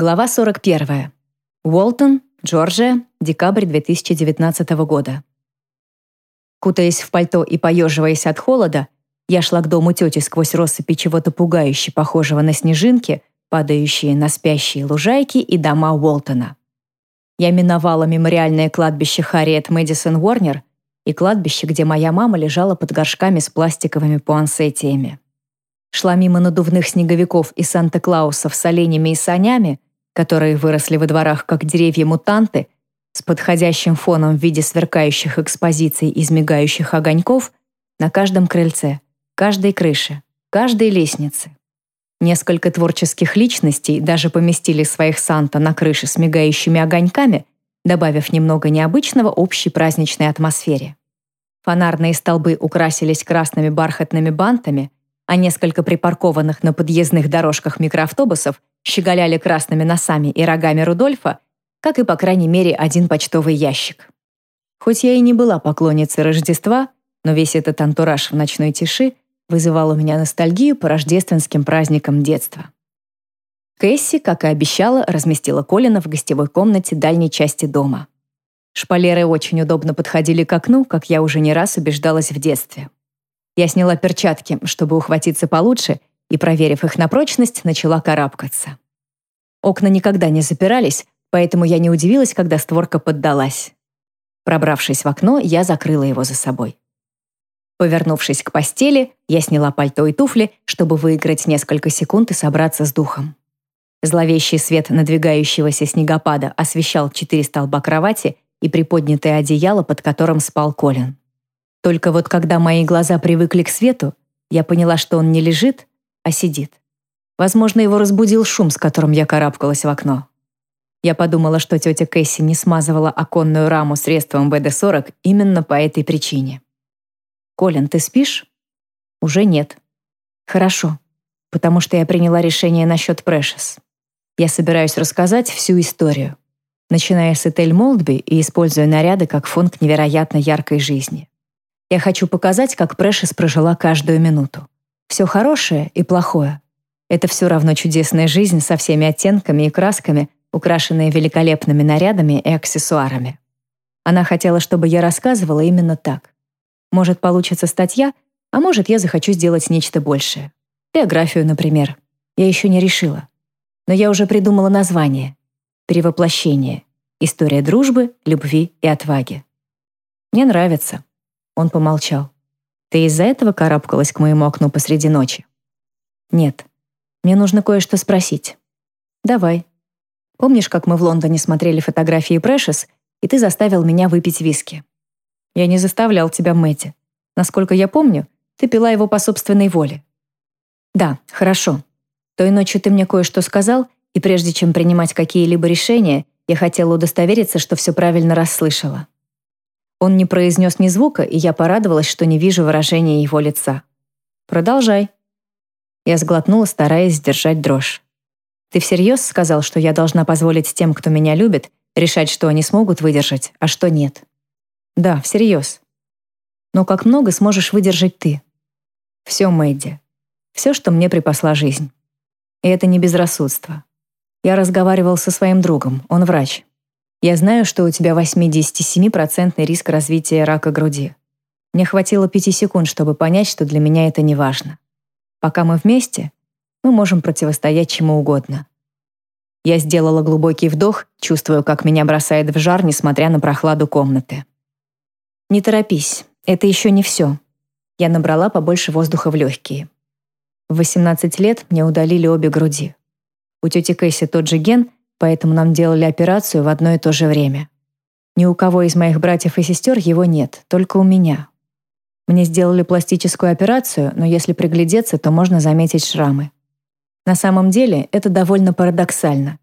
Глава 41. Уолтон, Джорджия, декабрь 2019 года. Кутаясь в пальто и поеживаясь от холода, я шла к дому тети сквозь россыпи чего-то пугающе похожего на снежинки, падающие на спящие лужайки и дома Уолтона. Я миновала мемориальное кладбище Харриет Мэдисон Уорнер и кладбище, где моя мама лежала под горшками с пластиковыми пуансетиями шла мимо надувных снеговиков и Санта-Клаусов с оленями и санями, которые выросли во дворах как деревья-мутанты, с подходящим фоном в виде сверкающих экспозиций из мигающих огоньков на каждом крыльце, каждой крыше, каждой лестнице. Несколько творческих личностей даже поместили своих Санта на крыше с мигающими огоньками, добавив немного необычного общей праздничной атмосфере. Фонарные столбы украсились красными бархатными бантами, а несколько припаркованных на подъездных дорожках микроавтобусов щеголяли красными носами и рогами Рудольфа, как и, по крайней мере, один почтовый ящик. Хоть я и не была поклонницей Рождества, но весь этот антураж в ночной тиши вызывал у меня ностальгию по рождественским праздникам детства. Кэсси, как и обещала, разместила Колина в гостевой комнате дальней части дома. Шпалеры очень удобно подходили к окну, как я уже не раз убеждалась в детстве. Я сняла перчатки, чтобы ухватиться получше, и, проверив их на прочность, начала карабкаться. Окна никогда не запирались, поэтому я не удивилась, когда створка поддалась. Пробравшись в окно, я закрыла его за собой. Повернувшись к постели, я сняла пальто и туфли, чтобы выиграть несколько секунд и собраться с духом. Зловещий свет надвигающегося снегопада освещал четыре столба кровати и приподнятое одеяло, под которым спал Колин. Только вот когда мои глаза привыкли к свету, я поняла, что он не лежит, а сидит. Возможно, его разбудил шум, с которым я карабкалась в окно. Я подумала, что тетя Кэсси не смазывала оконную раму средством ВД-40 именно по этой причине. «Колин, ты спишь?» «Уже нет». «Хорошо, потому что я приняла решение насчет Прэшес. Я собираюсь рассказать всю историю, начиная с Этель Молдби и используя наряды как фон к невероятно яркой жизни. Я хочу показать, как Прэшес прожила каждую минуту. Все хорошее и плохое. Это все равно чудесная жизнь со всеми оттенками и красками, украшенная великолепными нарядами и аксессуарами. Она хотела, чтобы я рассказывала именно так. Может, получится статья, а может, я захочу сделать нечто большее. Биографию, например. Я еще не решила. Но я уже придумала название. Перевоплощение. История дружбы, любви и отваги. Мне нравится. Он помолчал. «Ты из-за этого карабкалась к моему окну посреди ночи?» «Нет. Мне нужно кое-что спросить». «Давай. Помнишь, как мы в Лондоне смотрели фотографии Прэшес, и ты заставил меня выпить виски?» «Я не заставлял тебя, Мэтти. Насколько я помню, ты пила его по собственной воле». «Да, хорошо. Той ночью ты мне кое-что сказал, и прежде чем принимать какие-либо решения, я хотела удостовериться, что все правильно расслышала. Он не произнес ни звука, и я порадовалась, что не вижу выражения его лица. «Продолжай». Я сглотнула, стараясь сдержать дрожь. «Ты всерьез сказал, что я должна позволить тем, кто меня любит, решать, что они смогут выдержать, а что нет?» «Да, всерьез. Но как много сможешь выдержать ты?» «Все, Мэдди. Все, что мне припасла жизнь. И это не безрассудство. Я разговаривал со своим другом, он врач. Я знаю, что у тебя 87% риск развития рака груди. Мне хватило пяти секунд, чтобы понять, что для меня это не важно. Пока мы вместе, мы можем противостоять чему угодно. Я сделала глубокий вдох, чувствуя, как меня бросает в жар, несмотря на прохладу комнаты. Не торопись, это еще не все. Я набрала побольше воздуха в легкие. В 18 лет мне удалили обе груди. У тети Кэсси тот же ген, поэтому нам делали операцию в одно и то же время. Ни у кого из моих братьев и сестер его нет, только у меня. Мне сделали пластическую операцию, но если приглядеться, то можно заметить шрамы. На самом деле это довольно парадоксально.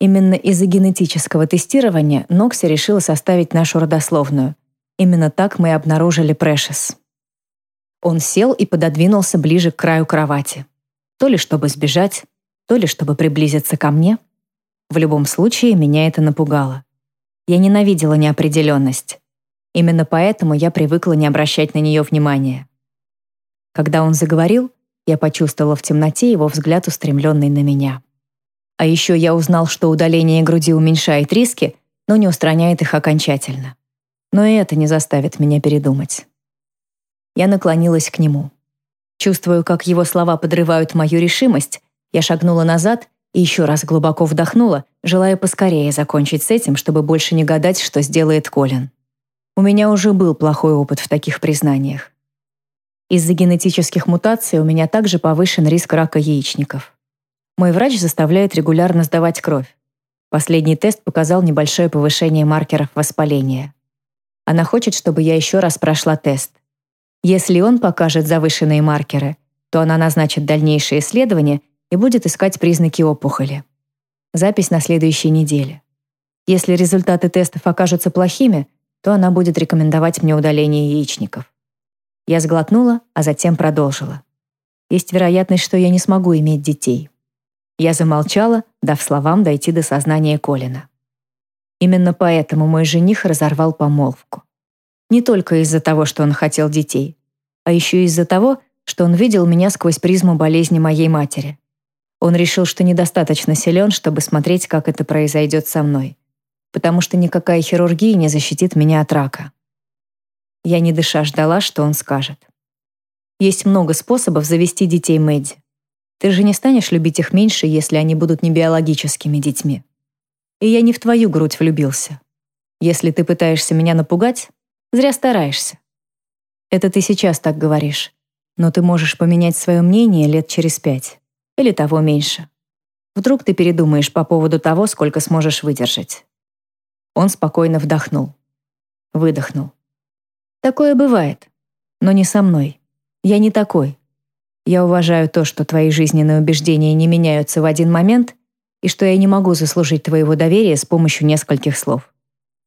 Именно из-за генетического тестирования Нокси решила составить нашу родословную. Именно так мы и обнаружили Прэшес. Он сел и пододвинулся ближе к краю кровати. То ли чтобы сбежать, то ли чтобы приблизиться ко мне — в любом случае, меня это напугало. Я ненавидела неопределенность. Именно поэтому я привыкла не обращать на нее внимания. Когда он заговорил, я почувствовала в темноте его взгляд, устремленный на меня. А еще я узнал, что удаление груди уменьшает риски, но не устраняет их окончательно. Но и это не заставит меня передумать. Я наклонилась к нему. Чувствую, как его слова подрывают мою решимость, я шагнула назад и еще раз глубоко вдохнула, желая поскорее закончить с этим, чтобы больше не гадать, что сделает Колин. У меня уже был плохой опыт в таких признаниях. Из-за генетических мутаций у меня также повышен риск рака яичников. Мой врач заставляет регулярно сдавать кровь. Последний тест показал небольшое повышение маркеров воспаления. Она хочет, чтобы я еще раз прошла тест. Если он покажет завышенные маркеры, то она назначит дальнейшие исследования и будет искать признаки опухоли. Запись на следующей неделе. Если результаты тестов окажутся плохими, то она будет рекомендовать мне удаление яичников. Я сглотнула, а затем продолжила. Есть вероятность, что я не смогу иметь детей. Я замолчала, дав словам дойти до сознания Колина. Именно поэтому мой жених разорвал помолвку. Не только из-за того, что он хотел детей, а еще из-за того, что он видел меня сквозь призму болезни моей матери. Он решил, что недостаточно силен, чтобы смотреть, как это произойдет со мной потому что никакая хирургия не защитит меня от рака. Я не дыша ждала, что он скажет. Есть много способов завести детей Мэдди. Ты же не станешь любить их меньше, если они будут не биологическими детьми. И я не в твою грудь влюбился. Если ты пытаешься меня напугать, зря стараешься. Это ты сейчас так говоришь, но ты можешь поменять свое мнение лет через пять. Или того меньше. Вдруг ты передумаешь по поводу того, сколько сможешь выдержать. Он спокойно вдохнул. Выдохнул. Такое бывает, но не со мной. Я не такой. Я уважаю то, что твои жизненные убеждения не меняются в один момент и что я не могу заслужить твоего доверия с помощью нескольких слов.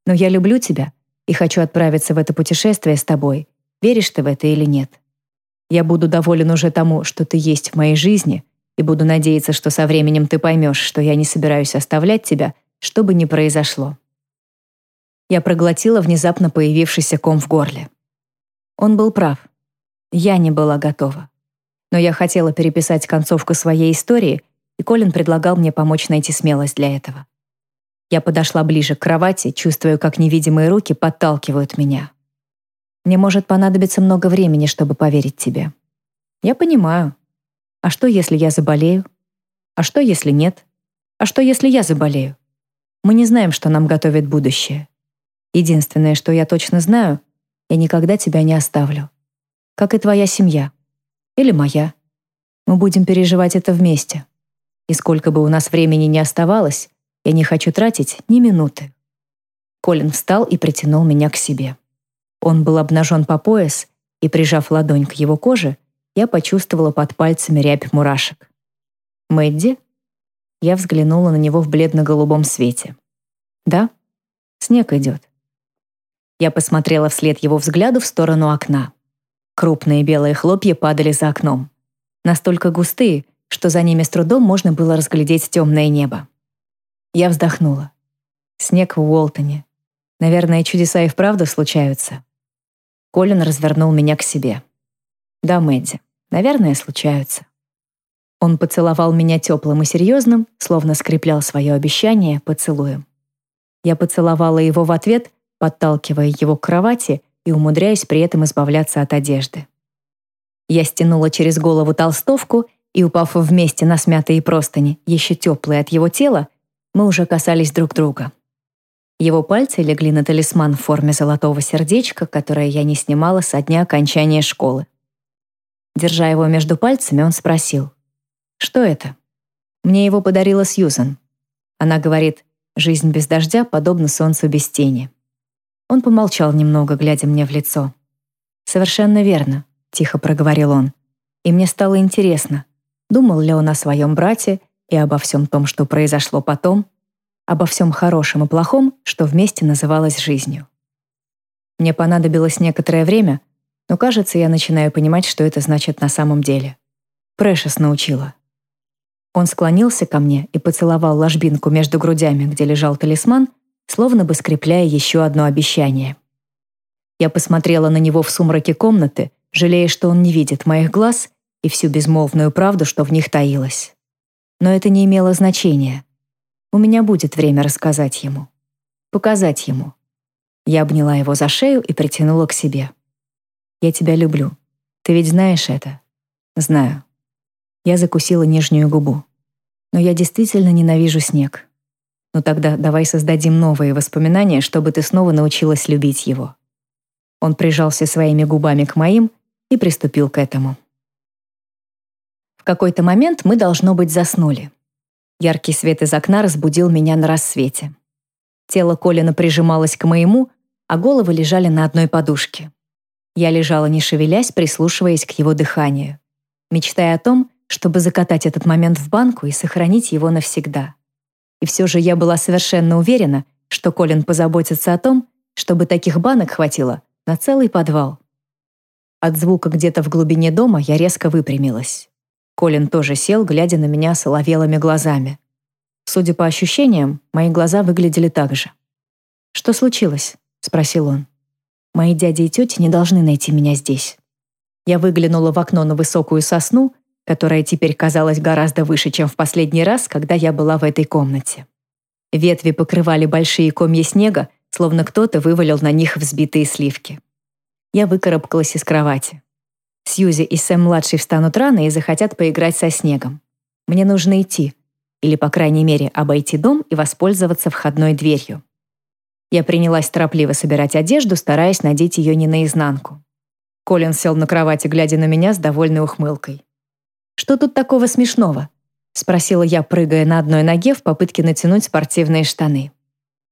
Но я люблю тебя и хочу отправиться в это путешествие с тобой, веришь ты в это или нет. Я буду доволен уже тому, что ты есть в моей жизни, и буду надеяться, что со временем ты поймешь, что я не собираюсь оставлять тебя, что бы ни произошло. Я проглотила внезапно появившийся ком в горле. Он был прав. Я не была готова. Но я хотела переписать концовку своей истории, и Колин предлагал мне помочь найти смелость для этого. Я подошла ближе к кровати, чувствуя, как невидимые руки подталкивают меня. Мне может понадобиться много времени, чтобы поверить тебе. Я понимаю. А что, если я заболею? А что, если нет? А что, если я заболею? Мы не знаем, что нам готовит будущее. Единственное, что я точно знаю, я никогда тебя не оставлю. Как и твоя семья. Или моя. Мы будем переживать это вместе. И сколько бы у нас времени не оставалось, я не хочу тратить ни минуты. Колин встал и притянул меня к себе. Он был обнажен по пояс, и, прижав ладонь к его коже, я почувствовала под пальцами рябь мурашек. «Мэдди?» Я взглянула на него в бледно-голубом свете. «Да, снег идет. Я посмотрела вслед его взгляду в сторону окна. Крупные белые хлопья падали за окном. Настолько густые, что за ними с трудом можно было разглядеть темное небо. Я вздохнула. Снег в Уолтоне. Наверное, чудеса и вправду случаются. Колин развернул меня к себе. Да, Мэдди, наверное, случаются. Он поцеловал меня теплым и серьезным, словно скреплял свое обещание поцелуем. Я поцеловала его в ответ, подталкивая его к кровати и умудряясь при этом избавляться от одежды. Я стянула через голову толстовку и, упав вместе на смятые простыни, еще теплые от его тела, мы уже касались друг друга. Его пальцы легли на талисман в форме золотого сердечка, которое я не снимала со дня окончания школы. Держа его между пальцами, он спросил, «Что это?» Мне его подарила Сьюзан. Она говорит, «Жизнь без дождя подобна солнцу без тени». Он помолчал немного, глядя мне в лицо. «Совершенно верно», — тихо проговорил он. И мне стало интересно, думал ли он о своем брате и обо всем том, что произошло потом, обо всем хорошем и плохом, что вместе называлось жизнью. Мне понадобилось некоторое время, но, кажется, я начинаю понимать, что это значит на самом деле. Прэшес научила. Он склонился ко мне и поцеловал ложбинку между грудями, где лежал талисман, словно бы скрепляя еще одно обещание. Я посмотрела на него в сумраке комнаты, жалея, что он не видит моих глаз и всю безмолвную правду, что в них таилась. Но это не имело значения. У меня будет время рассказать ему. Показать ему. Я обняла его за шею и притянула к себе. «Я тебя люблю. Ты ведь знаешь это?» «Знаю». Я закусила нижнюю губу. «Но я действительно ненавижу снег. Ну тогда давай создадим новые воспоминания, чтобы ты снова научилась любить его». Он прижался своими губами к моим и приступил к этому. В какой-то момент мы, должно быть, заснули. Яркий свет из окна разбудил меня на рассвете. Тело Колина прижималось к моему, а головы лежали на одной подушке. Я лежала, не шевелясь, прислушиваясь к его дыханию, мечтая о том, чтобы закатать этот момент в банку и сохранить его навсегда. И все же я была совершенно уверена, что Колин позаботится о том, чтобы таких банок хватило на целый подвал. От звука где-то в глубине дома я резко выпрямилась. Колин тоже сел, глядя на меня соловелыми глазами. Судя по ощущениям, мои глаза выглядели так же. «Что случилось?» — спросил он. «Мои дяди и тети не должны найти меня здесь». Я выглянула в окно на высокую сосну, которая теперь казалась гораздо выше, чем в последний раз, когда я была в этой комнате. Ветви покрывали большие комья снега, словно кто-то вывалил на них взбитые сливки. Я выкарабкалась из кровати. Сьюзи и Сэм-младший встанут рано и захотят поиграть со снегом. Мне нужно идти, или, по крайней мере, обойти дом и воспользоваться входной дверью. Я принялась торопливо собирать одежду, стараясь надеть ее не наизнанку. Колин сел на кровати, глядя на меня с довольной ухмылкой. «Что тут такого смешного?» — спросила я, прыгая на одной ноге в попытке натянуть спортивные штаны.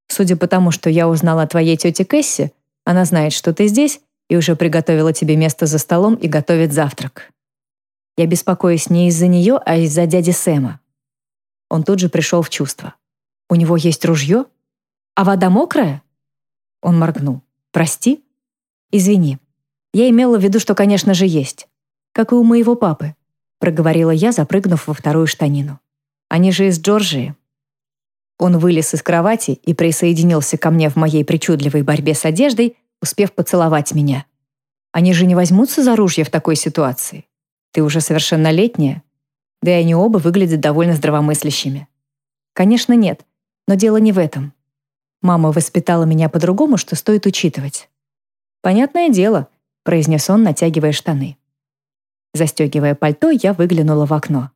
Судя по тому, что я узнала о твоей тете Кэсси, она знает, что ты здесь, и уже приготовила тебе место за столом и готовит завтрак. Я беспокоюсь не из-за нее, а из-за дяди Сэма. Он тут же пришел в чувство. У него есть ружье? А вода мокрая? Он моргнул. Прости? Извини. Я имела в виду, что, конечно же, есть. Как и у моего папы, проговорила я, запрыгнув во вторую штанину. Они же из Джорджии. Он вылез из кровати и присоединился ко мне в моей причудливой борьбе с одеждой, успев поцеловать меня. Они же не возьмутся за ружья в такой ситуации. Ты уже совершеннолетняя. Да и они оба выглядят довольно здравомыслящими. Конечно, нет, но дело не в этом. Мама воспитала меня по-другому, что стоит учитывать. Понятное дело, произнес он, натягивая штаны. Застегивая пальто, я выглянула в окно.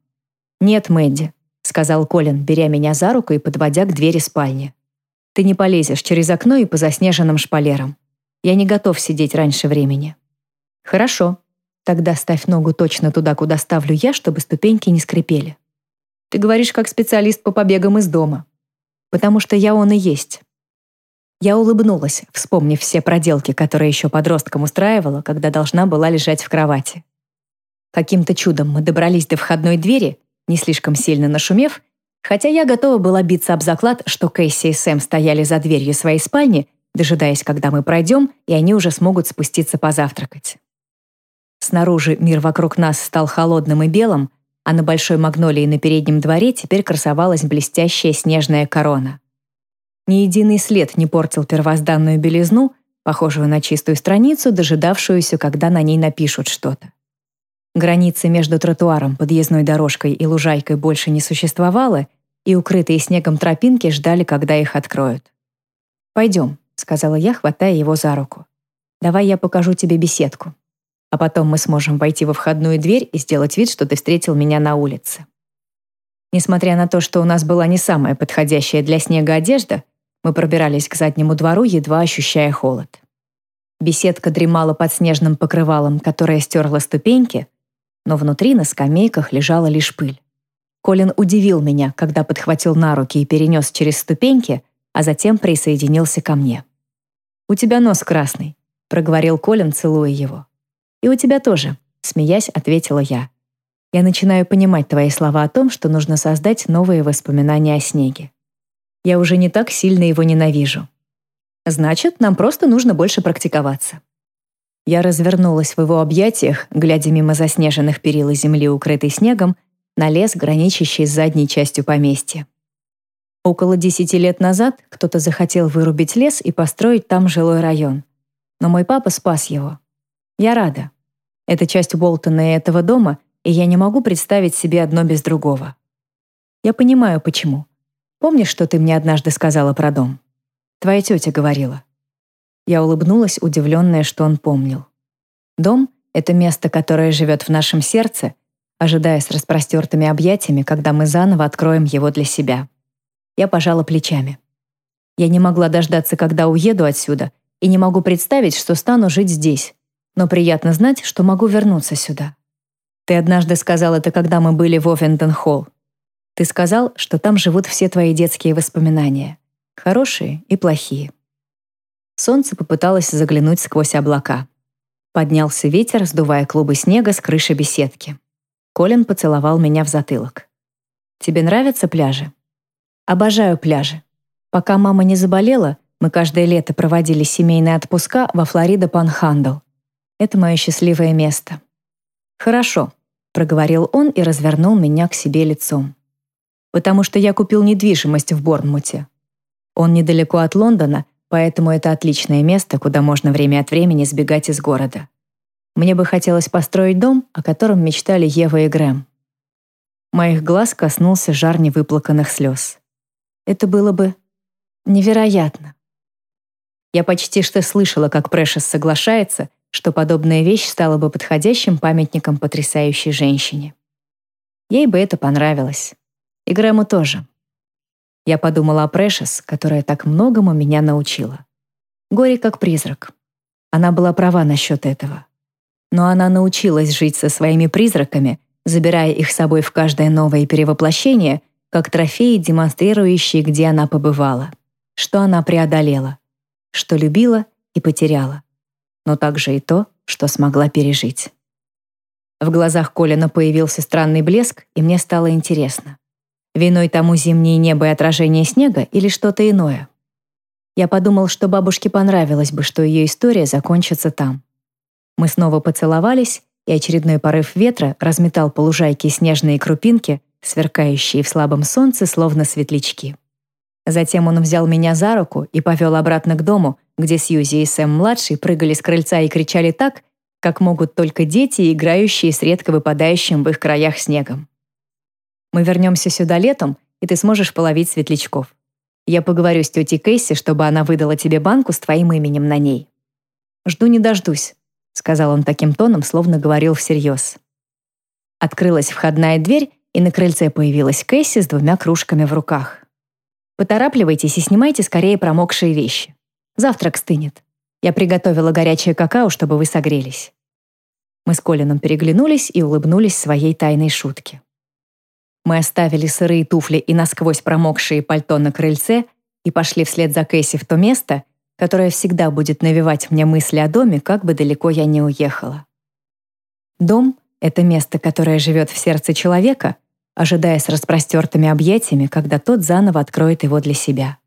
Нет, Мэдди, сказал Колин, беря меня за руку и подводя к двери спальни. Ты не полезешь через окно и по заснеженным шпалерам. Я не готов сидеть раньше времени. Хорошо. Тогда ставь ногу точно туда, куда ставлю я, чтобы ступеньки не скрипели. Ты говоришь как специалист по побегам из дома. Потому что я он и есть. Я улыбнулась, вспомнив все проделки, которые еще подростком устраивала, когда должна была лежать в кровати. Каким-то чудом мы добрались до входной двери не слишком сильно нашумев, хотя я готова была биться об заклад, что Кэсси и Сэм стояли за дверью своей спальни, дожидаясь, когда мы пройдем, и они уже смогут спуститься позавтракать. Снаружи мир вокруг нас стал холодным и белым, а на большой магнолии на переднем дворе теперь красовалась блестящая снежная корона. Ни единый след не портил первозданную белизну, похожую на чистую страницу, дожидавшуюся, когда на ней напишут что-то. Границы между тротуаром, подъездной дорожкой и лужайкой больше не существовало, и укрытые снегом тропинки ждали, когда их откроют. «Пойдем», — сказала я, хватая его за руку. «Давай я покажу тебе беседку. А потом мы сможем войти во входную дверь и сделать вид, что ты встретил меня на улице». Несмотря на то, что у нас была не самая подходящая для снега одежда, мы пробирались к заднему двору, едва ощущая холод. Беседка дремала под снежным покрывалом, которое стерло ступеньки, но внутри на скамейках лежала лишь пыль. Колин удивил меня, когда подхватил на руки и перенес через ступеньки, а затем присоединился ко мне. «У тебя нос красный», — проговорил Колин, целуя его. «И у тебя тоже», — смеясь, ответила я. «Я начинаю понимать твои слова о том, что нужно создать новые воспоминания о снеге. Я уже не так сильно его ненавижу. Значит, нам просто нужно больше практиковаться». Я развернулась в его объятиях, глядя мимо заснеженных перил и земли, укрытой снегом, на лес, граничащий с задней частью поместья. Около десяти лет назад кто-то захотел вырубить лес и построить там жилой район. Но мой папа спас его. Я рада. Это часть Уолтона и этого дома, и я не могу представить себе одно без другого. Я понимаю, почему. Помнишь, что ты мне однажды сказала про дом? Твоя тетя говорила. Я улыбнулась, удивленная, что он помнил. Дом — это место, которое живет в нашем сердце, ожидая с распростертыми объятиями, когда мы заново откроем его для себя. Я пожала плечами. Я не могла дождаться, когда уеду отсюда, и не могу представить, что стану жить здесь. Но приятно знать, что могу вернуться сюда. Ты однажды сказал это, когда мы были в Овентон-Холл. Ты сказал, что там живут все твои детские воспоминания. Хорошие и плохие. Солнце попыталось заглянуть сквозь облака. Поднялся ветер, сдувая клубы снега с крыши беседки. Колин поцеловал меня в затылок. «Тебе нравятся пляжи?» «Обожаю пляжи. Пока мама не заболела, мы каждое лето проводили семейные отпуска во Флорида Panhandle. Это мое счастливое место». «Хорошо», — проговорил он и развернул меня к себе лицом потому что я купил недвижимость в Борнмуте. Он недалеко от Лондона, поэтому это отличное место, куда можно время от времени сбегать из города. Мне бы хотелось построить дом, о котором мечтали Ева и Грэм. Моих глаз коснулся жар невыплаканных слез. Это было бы невероятно. Я почти что слышала, как Прэшес соглашается, что подобная вещь стала бы подходящим памятником потрясающей женщине. Ей бы это понравилось. И Грэму тоже. Я подумала о Прэшес, которая так многому меня научила. Горе как призрак. Она была права насчет этого. Но она научилась жить со своими призраками, забирая их с собой в каждое новое перевоплощение, как трофеи, демонстрирующие, где она побывала, что она преодолела, что любила и потеряла, но также и то, что смогла пережить. В глазах Колина появился странный блеск, и мне стало интересно. Виной тому зимнее небо и отражение снега или что-то иное? Я подумал, что бабушке понравилось бы, что ее история закончится там. Мы снова поцеловались, и очередной порыв ветра разметал по лужайке снежные крупинки, сверкающие в слабом солнце, словно светлячки. Затем он взял меня за руку и повел обратно к дому, где Сьюзи и Сэм-младший прыгали с крыльца и кричали так, как могут только дети, играющие с редко выпадающим в их краях снегом. Мы вернемся сюда летом, и ты сможешь половить светлячков. Я поговорю с тетей Кейси, чтобы она выдала тебе банку с твоим именем на ней. Жду не дождусь, сказал он таким тоном, словно говорил всерьез. Открылась входная дверь, и на крыльце появилась Кэсси с двумя кружками в руках. Поторапливайтесь и снимайте скорее промокшие вещи. Завтрак стынет. Я приготовила горячее какао, чтобы вы согрелись. Мы с Колином переглянулись и улыбнулись своей тайной шутке. Мы оставили сырые туфли и насквозь промокшие пальто на крыльце и пошли вслед за Кэсси в то место, которое всегда будет навевать мне мысли о доме, как бы далеко я не уехала. Дом — это место, которое живет в сердце человека, ожидая с распростертыми объятиями, когда тот заново откроет его для себя.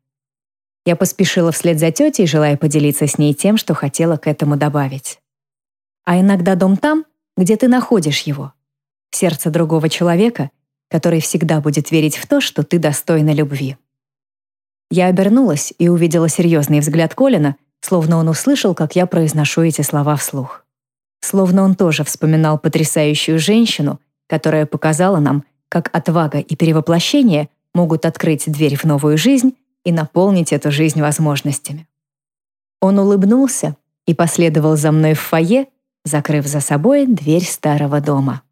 Я поспешила вслед за тетей, желая поделиться с ней тем, что хотела к этому добавить. А иногда дом там, где ты находишь его. Сердце другого человека — который всегда будет верить в то, что ты достойна любви. Я обернулась и увидела серьезный взгляд Колина, словно он услышал, как я произношу эти слова вслух. Словно он тоже вспоминал потрясающую женщину, которая показала нам, как отвага и перевоплощение могут открыть дверь в новую жизнь и наполнить эту жизнь возможностями. Он улыбнулся и последовал за мной в фойе, закрыв за собой дверь старого дома.